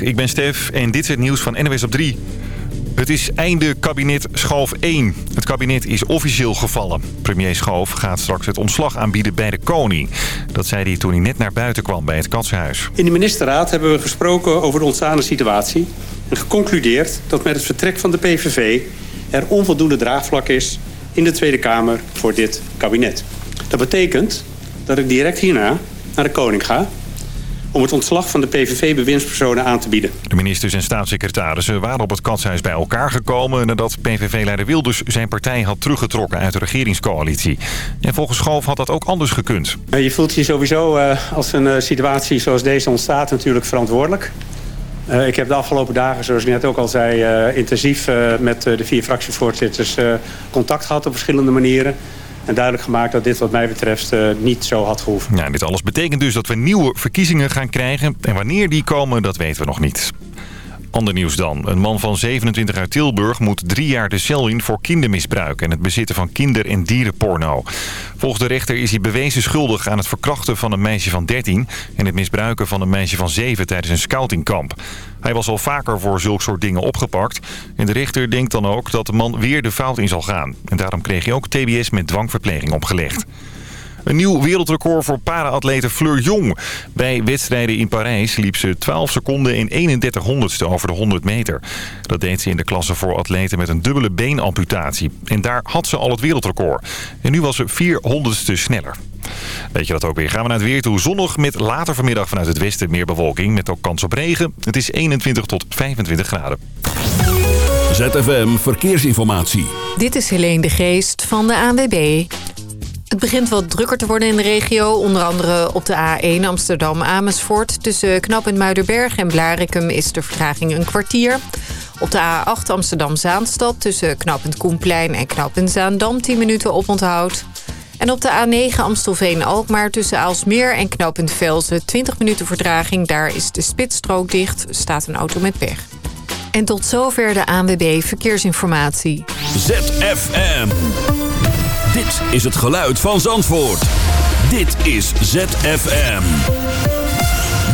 Ik ben Stef en dit is het nieuws van NWS op 3. Het is einde kabinet Schoof 1. Het kabinet is officieel gevallen. Premier Schoof gaat straks het ontslag aanbieden bij de koning. Dat zei hij toen hij net naar buiten kwam bij het Katshuis. In de ministerraad hebben we gesproken over de ontstaande situatie... en geconcludeerd dat met het vertrek van de PVV... er onvoldoende draagvlak is in de Tweede Kamer voor dit kabinet. Dat betekent dat ik direct hierna naar de koning ga om het ontslag van de PVV-bewindspersonen aan te bieden. De ministers en staatssecretarissen waren op het katshuis bij elkaar gekomen... nadat PVV-leider Wilders zijn partij had teruggetrokken uit de regeringscoalitie. En volgens Schoof had dat ook anders gekund. Je voelt je sowieso uh, als een uh, situatie zoals deze ontstaat natuurlijk verantwoordelijk. Uh, ik heb de afgelopen dagen, zoals ik net ook al zei... intensief met de vier fractievoorzitters contact gehad op verschillende manieren en duidelijk gemaakt dat dit wat mij betreft uh, niet zo had gehoeven. Dit alles betekent dus dat we nieuwe verkiezingen gaan krijgen. En wanneer die komen, dat weten we nog niet. Ander nieuws dan. Een man van 27 uit Tilburg moet drie jaar de cel in voor kindermisbruik... en het bezitten van kinder- en dierenporno. Volgens de rechter is hij bewezen schuldig aan het verkrachten van een meisje van 13... en het misbruiken van een meisje van 7 tijdens een scoutingkamp. Hij was al vaker voor zulke soort dingen opgepakt. En de rechter denkt dan ook dat de man weer de fout in zal gaan. En daarom kreeg hij ook TBS met dwangverpleging opgelegd. Een nieuw wereldrecord voor para-atlete Fleur Jong. Bij wedstrijden in Parijs liep ze 12 seconden in 31 honderdste over de 100 meter. Dat deed ze in de klasse voor atleten met een dubbele beenamputatie. En daar had ze al het wereldrecord. En nu was ze 400ste sneller. Weet je dat ook weer? Gaan we naar het weer toe. Zonnig met later vanmiddag vanuit het westen meer bewolking. Met ook kans op regen. Het is 21 tot 25 graden. ZFM Verkeersinformatie. Dit is Helene de Geest van de ANWB. Het begint wat drukker te worden in de regio. Onder andere op de A1 Amsterdam-Amersfoort. Tussen Knap Muiderberg en Blarikum is de vertraging een kwartier. Op de A8 Amsterdam-Zaanstad tussen Knappend Koenplein en Knappend Zaandam 10 minuten oponthoud. En op de A9 Amstelveen-Alkmaar tussen Aalsmeer en Knooppunt Velzen 20 minuten vertraging. Daar is de spitsstrook dicht, staat een auto met pech. En tot zover de ANWB Verkeersinformatie. ZFM. Dit is het geluid van Zandvoort. Dit is ZFM.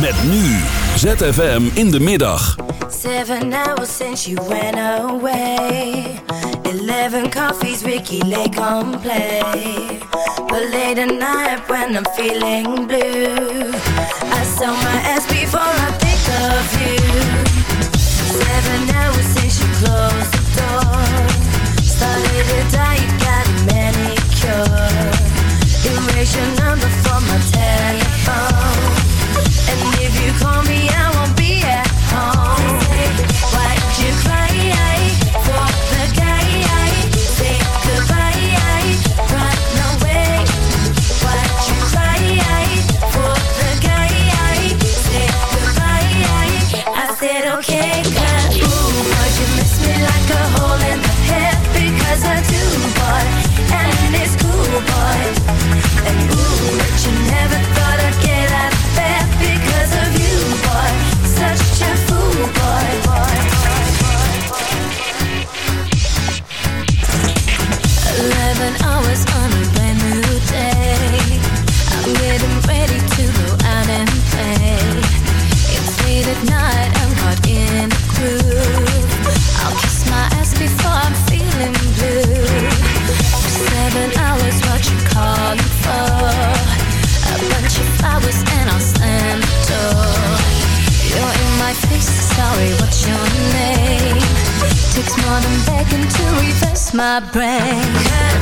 Met nu ZFM in de middag. Seven hours since you went away. Eleven coffees, Ricky Lake on play. But late at night when I'm feeling blue, I saw my ass before I think of you. Seven hours since you closed the door. Started to die, Erase your number from my telephone. And if you call my.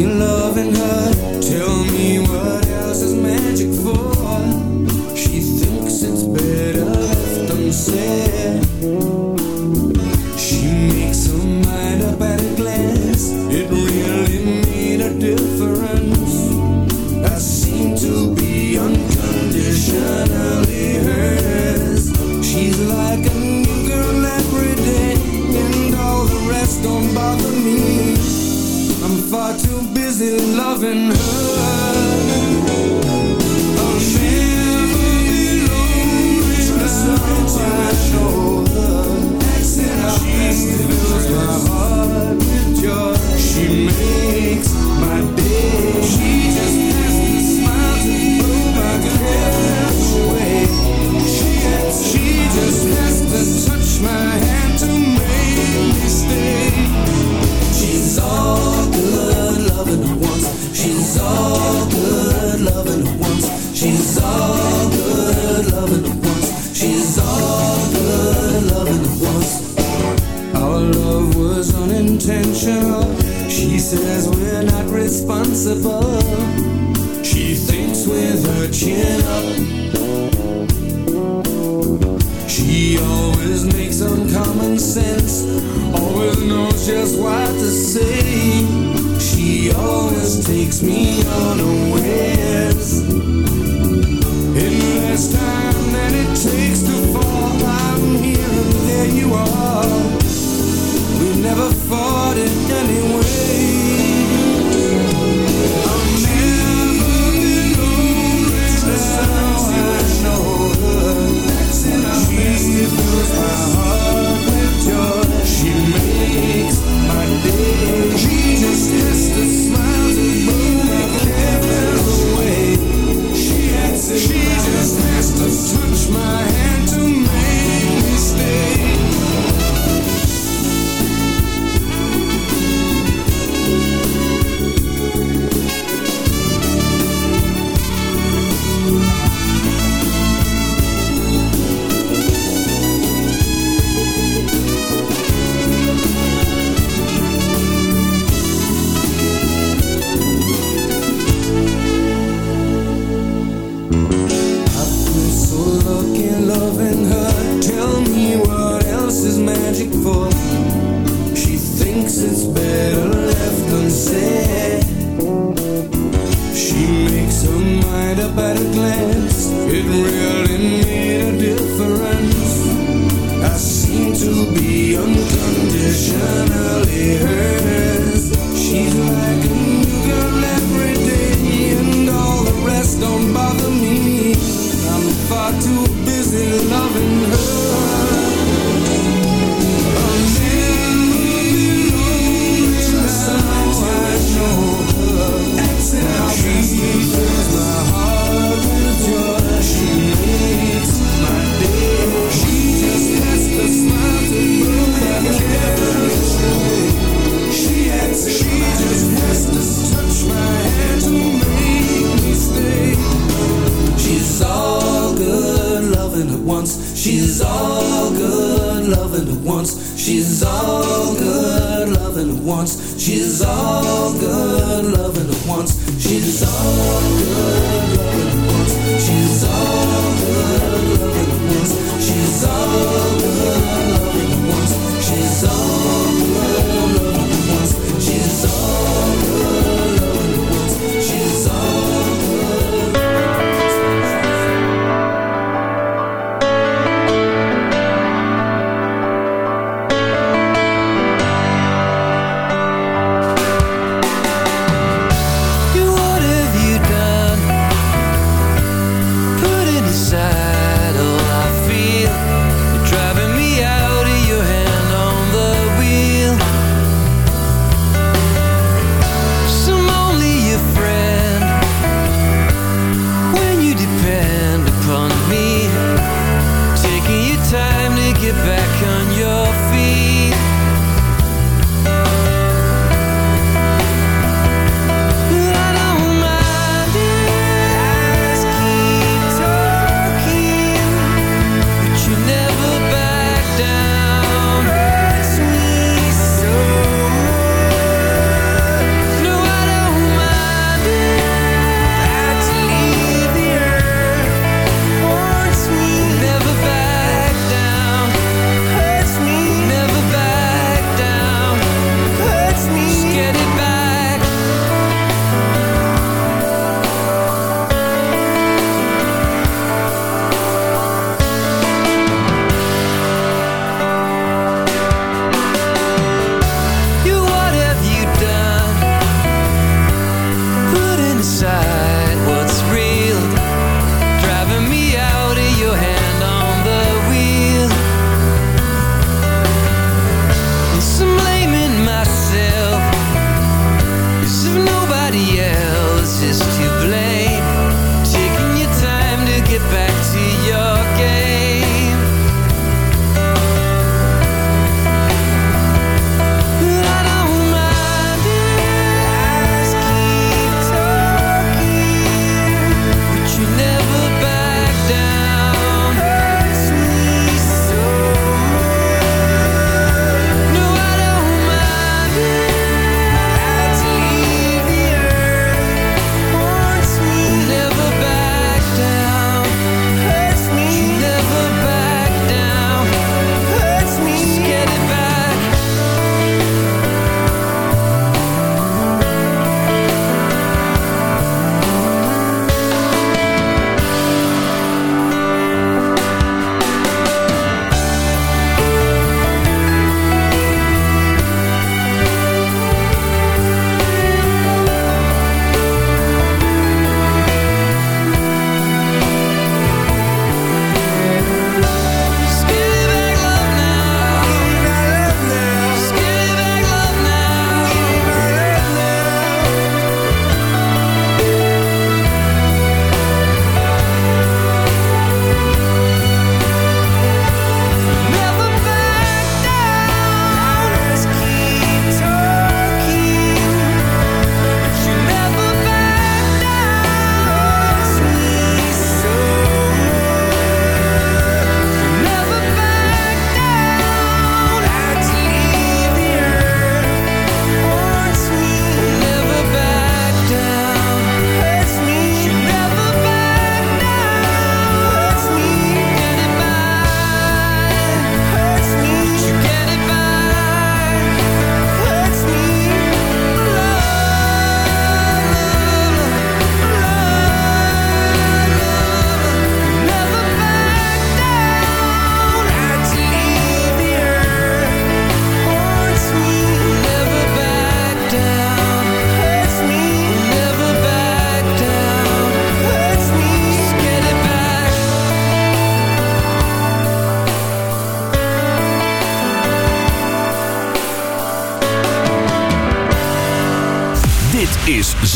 You look me unawares. In less time than it takes to fall, I'm here and there you are. We never fought it anyway. I've never been lonely. That's how I know her. She feels my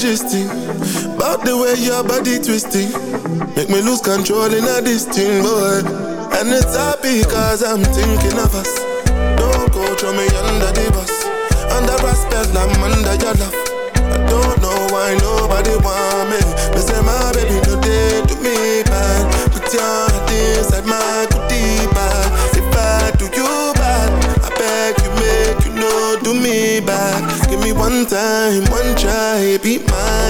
majesty. About the way your body twisting. Make me lose control in a this distinct boy. And it's happy cause I'm thinking of us. Don't go throw me under the bus. Under respect, I'm under your love. I don't know why nobody want me. Me say my baby, no day to me, man. Put your hand inside my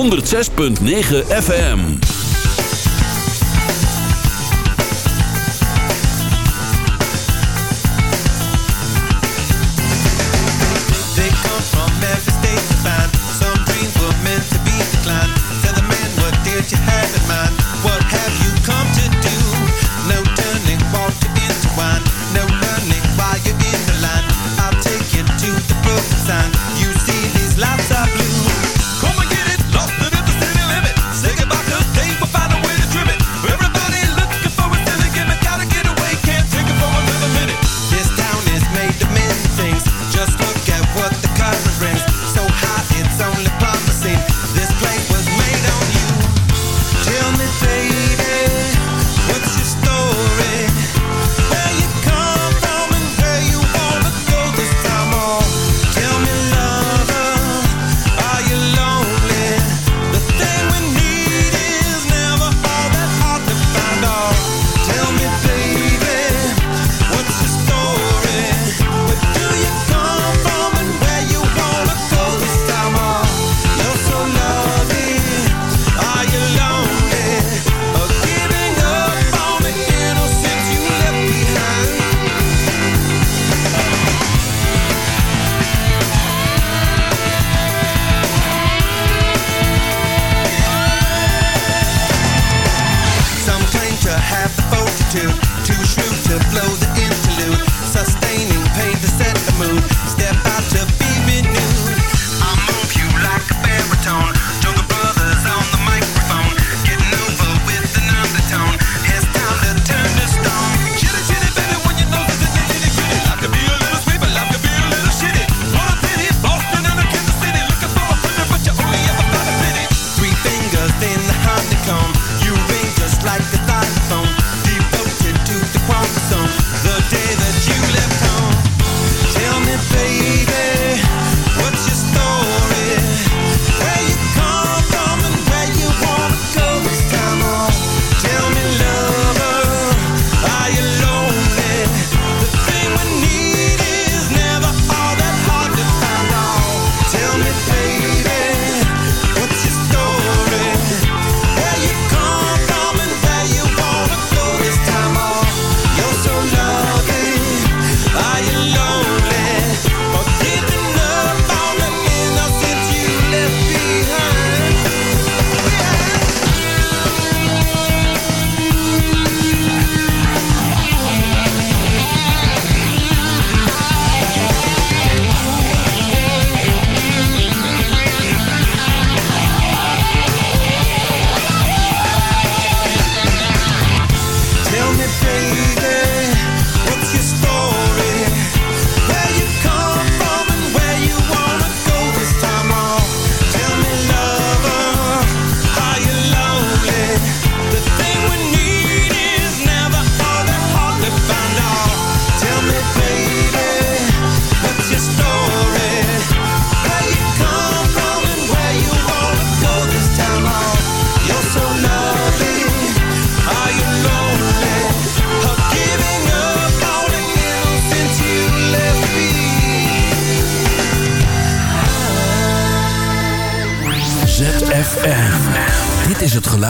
106.9 FM.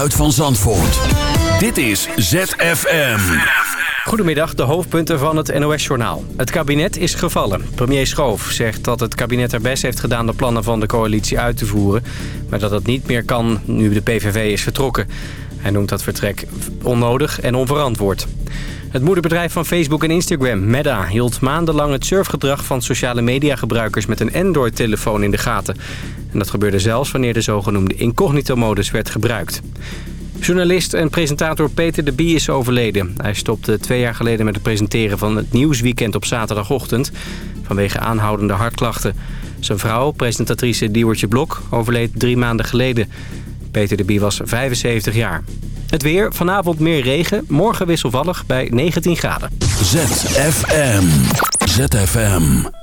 Geluid van Zandvoort. Dit is ZFM. Goedemiddag, de hoofdpunten van het NOS-journaal. Het kabinet is gevallen. Premier Schoof zegt dat het kabinet er best heeft gedaan de plannen van de coalitie uit te voeren. Maar dat het niet meer kan nu de PVV is vertrokken. Hij noemt dat vertrek onnodig en onverantwoord. Het moederbedrijf van Facebook en Instagram, Meta, hield maandenlang het surfgedrag van sociale mediagebruikers met een Android-telefoon in de gaten. En dat gebeurde zelfs wanneer de zogenoemde incognito-modus werd gebruikt. Journalist en presentator Peter de Bie is overleden. Hij stopte twee jaar geleden met het presenteren van het Nieuwsweekend op zaterdagochtend... vanwege aanhoudende hartklachten. Zijn vrouw, presentatrice Diewertje Blok, overleed drie maanden geleden. Peter de Bie was 75 jaar. Het weer, vanavond meer regen, morgen wisselvallig bij 19 graden. ZFM. ZFM.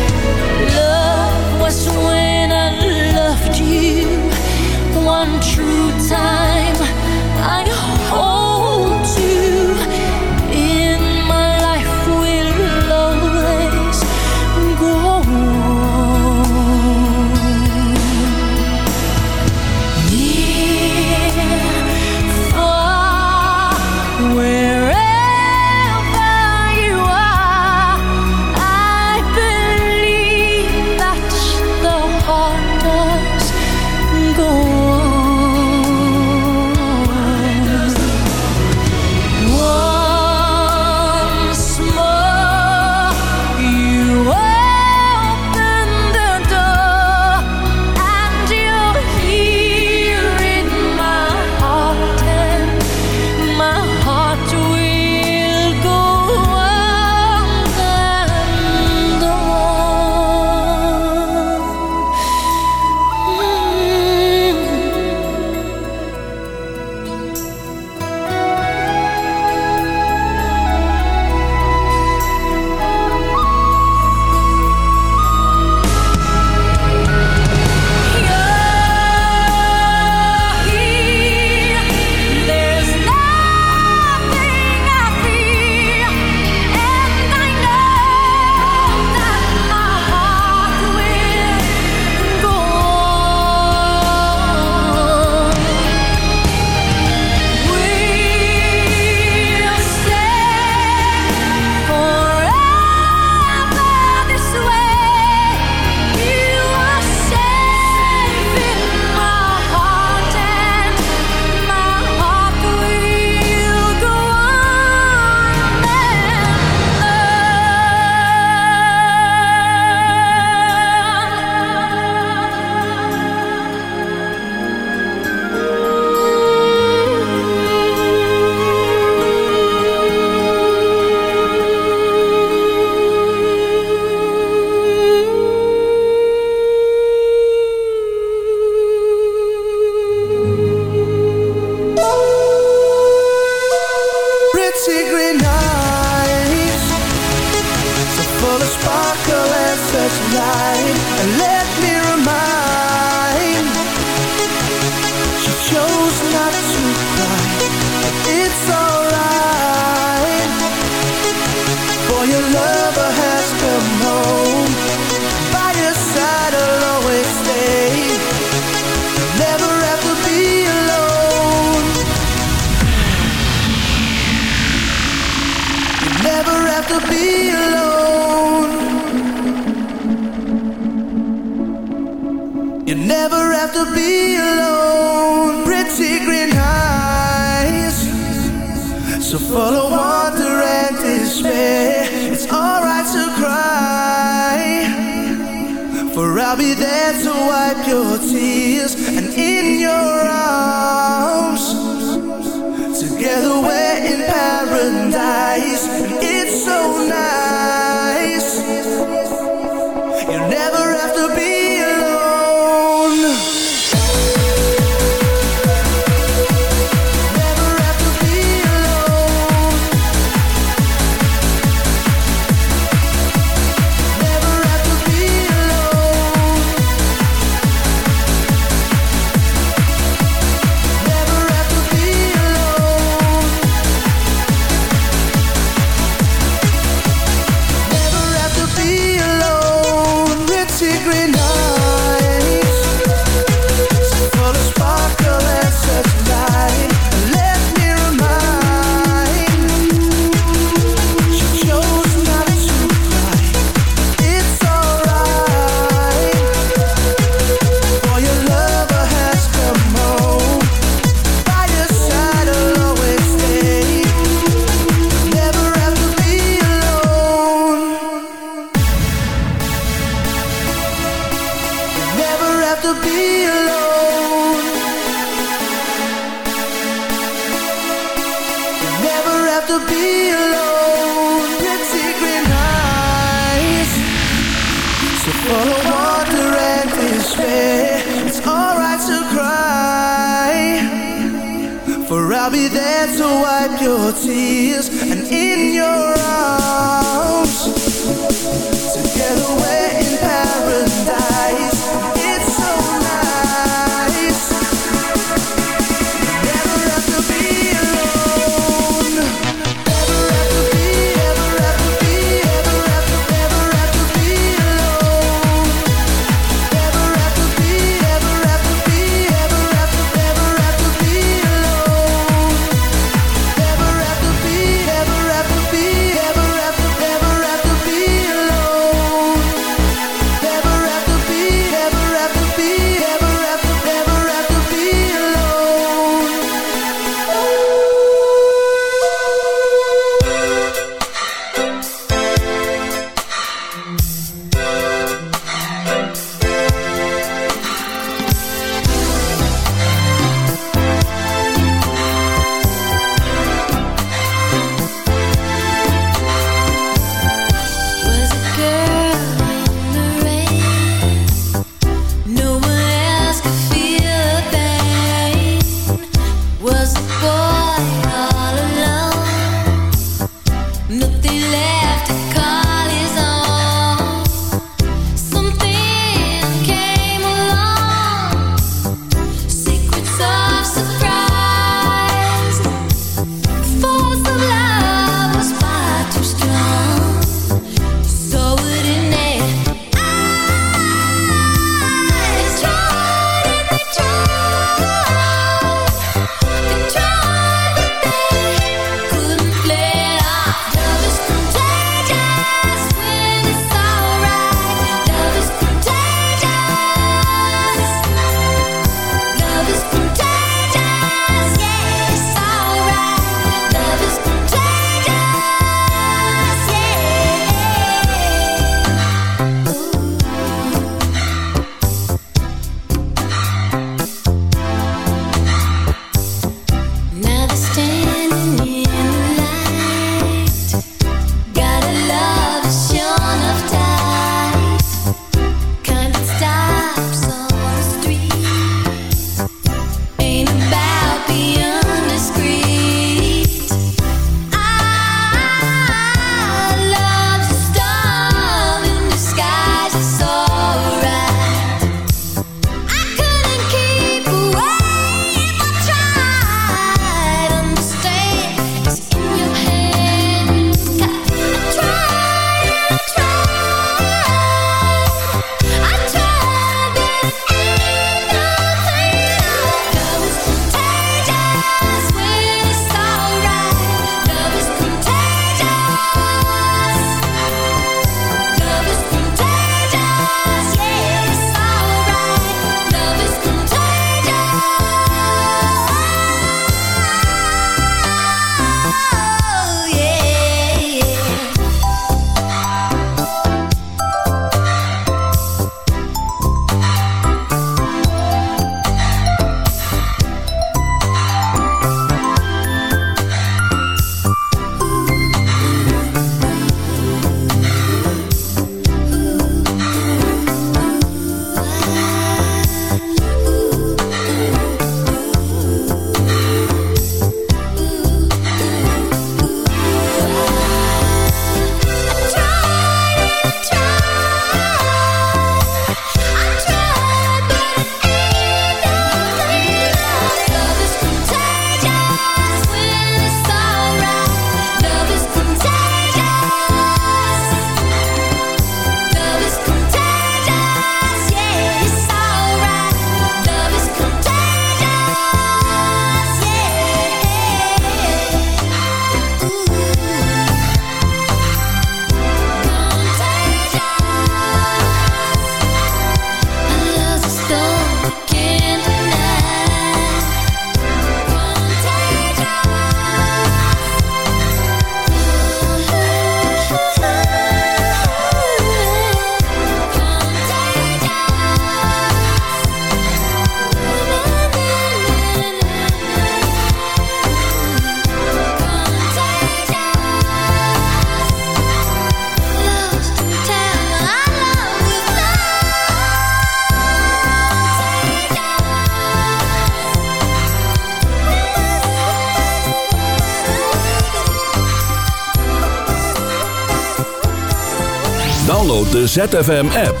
ZFM-app.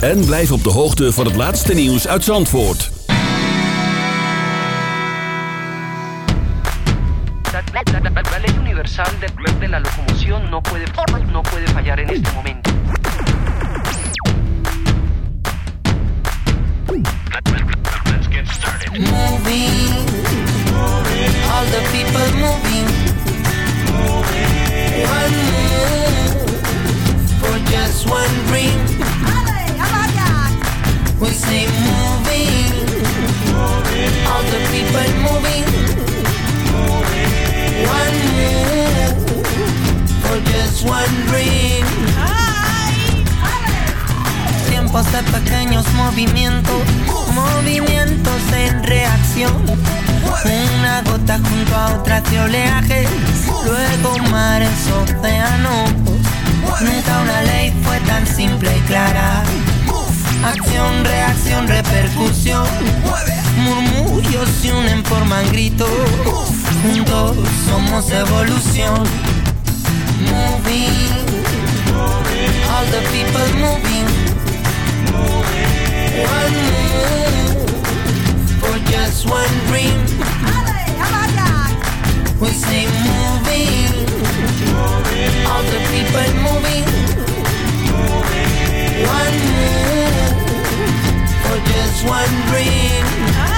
En blijf op de hoogte van het laatste nieuws uit Zandvoort. La, ley universal de, de la locomoción no puede, no puede fallar en este momento. Forman gritos. Juntos somos evolución. Moving, all the people moving. One move for just one dream. We say moving, all the people moving. One move for just one dream.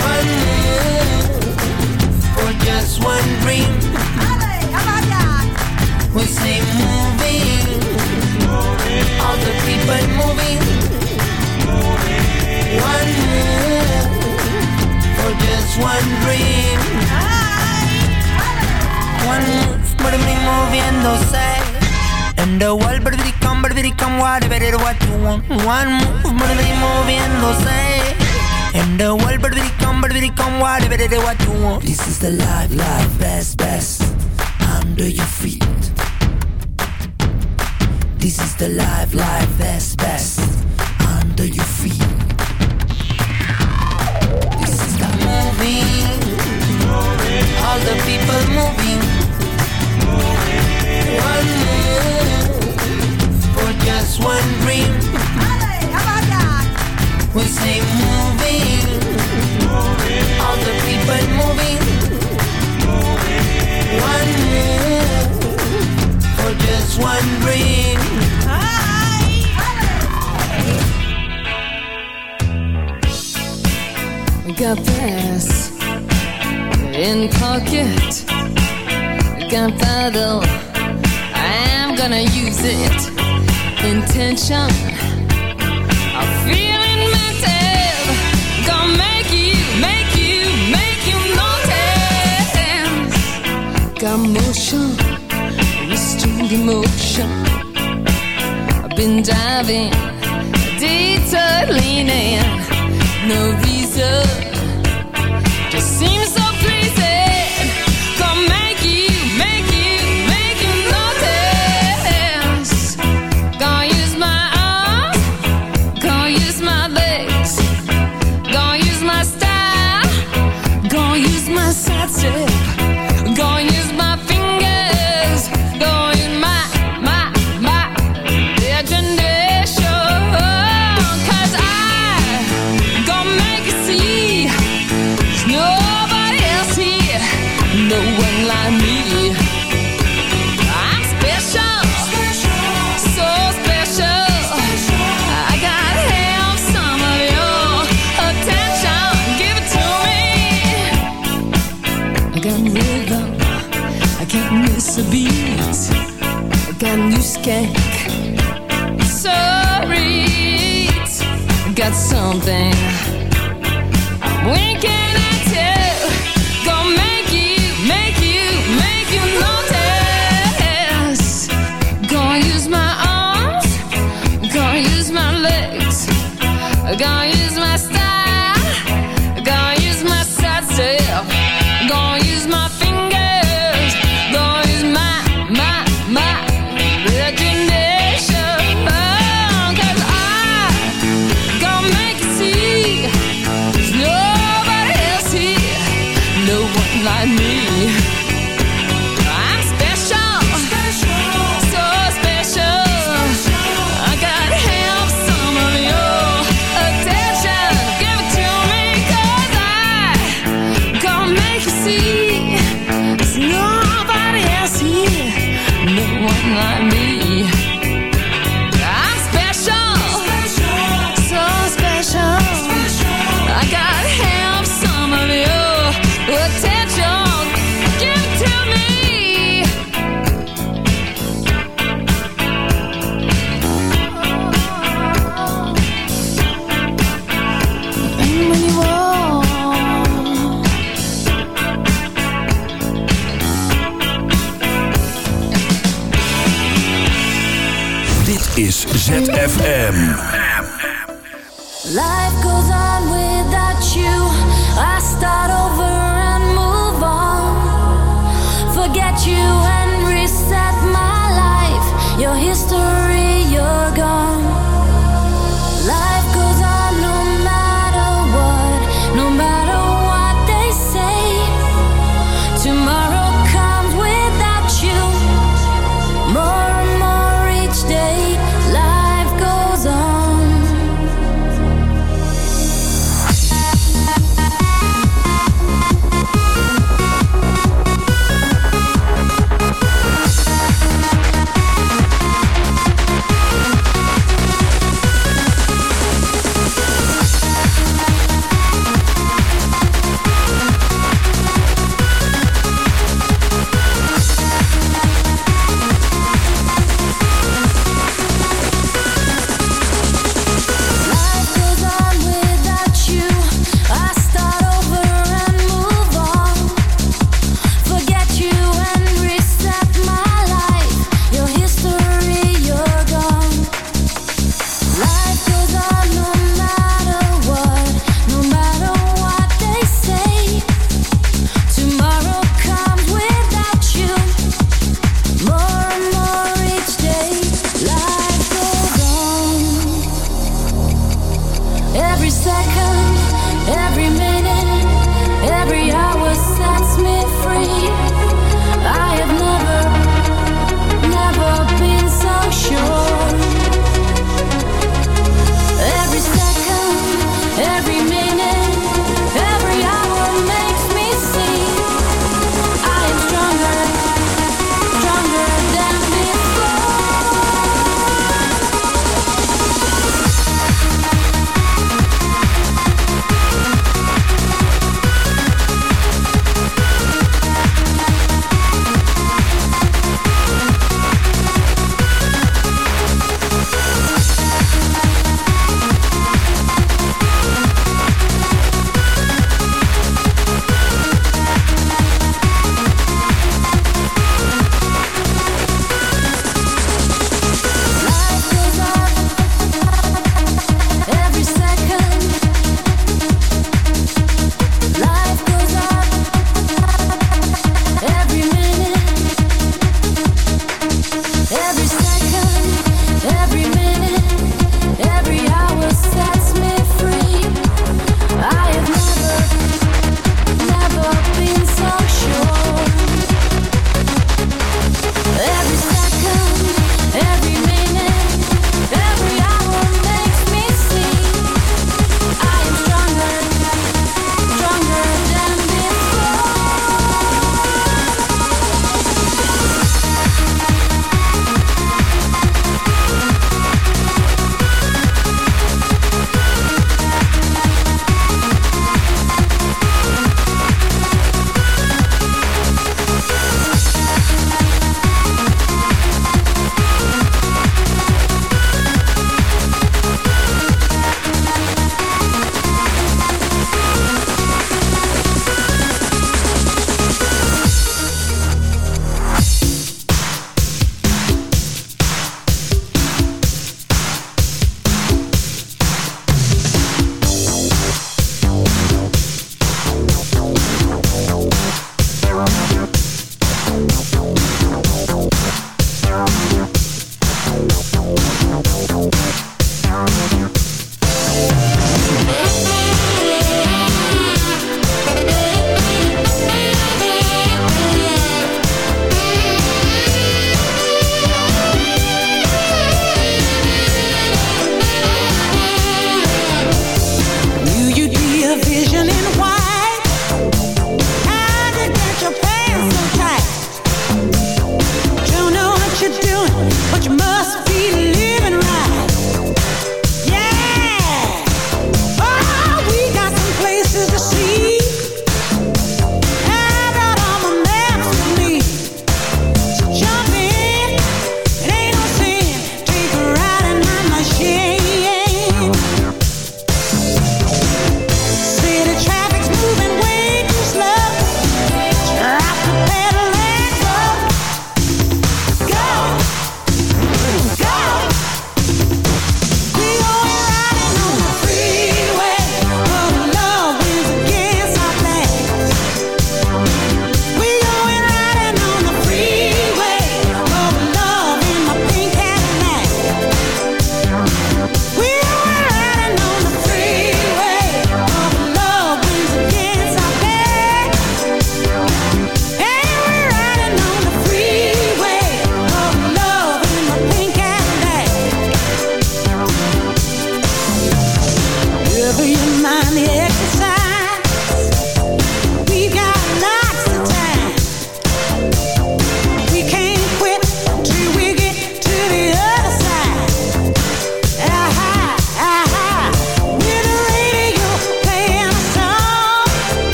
One for just one dream. We moving, all the people moving. One for just one dream. One move. And the world, but but whatever it what you want. One move, mí moviéndose. And the world, but it come, but it come, whatever it what you want. This is the life, life, best, best. Under your feet. This is the life, life, best, best. Under your feet. This is the moving. All the people got something. We can